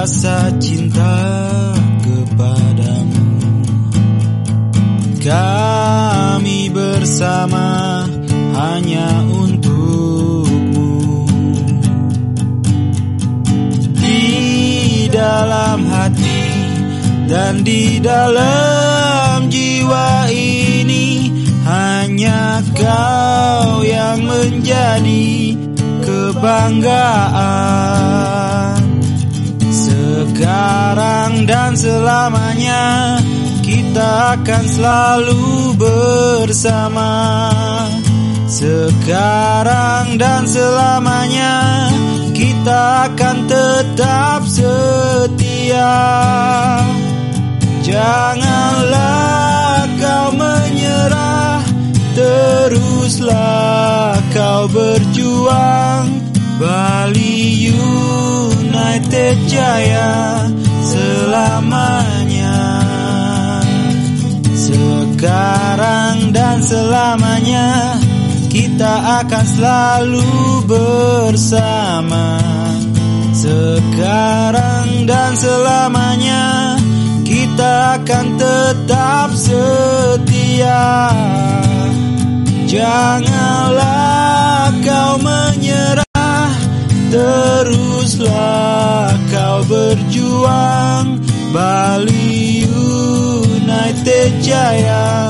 rasa cinta kepadamu. Kami bersama hanya untukmu. Di dalam hati dan di dalam jiwa ini Hanya kau yang menjadi kebanggaan selamanya kita akan selalu bersama. Sekarang dan selamanya kita akan tetap setia. Janganlah kau menyerah Teruslah kau berjuang. Bali United Jaya selamanya Sekarang dan selamanya Kita akan selalu bersama. Sekarang dan selamanya Kita akan tetap setia. Janganlah kau menyerah Teruslah kau berjuang. Bali United Jaya